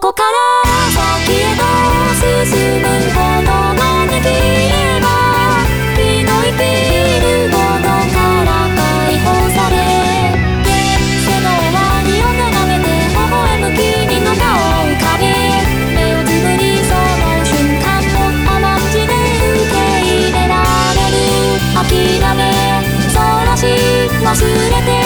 ここから先へと進むことができれば身の生きるものから解放されて背の終わりを眺めて微笑む君の顔を浮かべ目をつぶりその瞬間を甘んじで受け入れられる諦めそらし忘れて